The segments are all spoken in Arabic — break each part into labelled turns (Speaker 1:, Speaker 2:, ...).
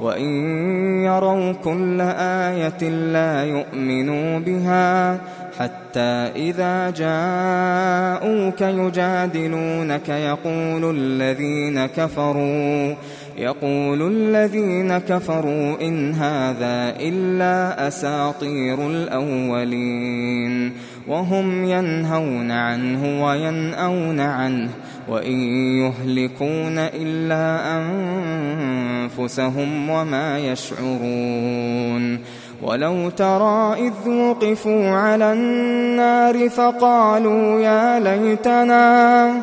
Speaker 1: وَإِن يَرَوْا كُلَّ آيَةٍ لَّا يُؤْمِنُوا بِهَا حَتَّى إِذَا جَاءُوكَ يُجَادِلُونَكَ يَقُولُ الَّذِينَ كَفَرُوا يقول الذين كفروا إن هذا إلا أساطير الأولين وهم ينهون عنه وينأون عنه وإن يهلكون إلا أنفسهم وما يشعرون ولو ترى إذ وقفوا على النار فقالوا يا ليتنا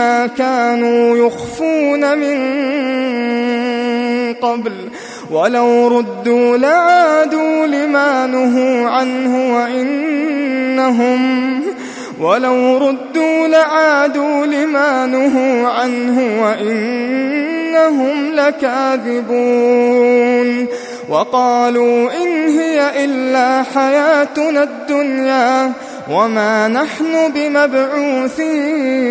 Speaker 1: ما كانوا يخفون من قبل ولو ردوا لعادوا لما نهوا عنه وإنهم ولو ردوا لعادوا لما نهوا عنه وإنهم لكاذبون وقالوا إن هي إلا حياتنا الدنيا وما نحن بمبعوثين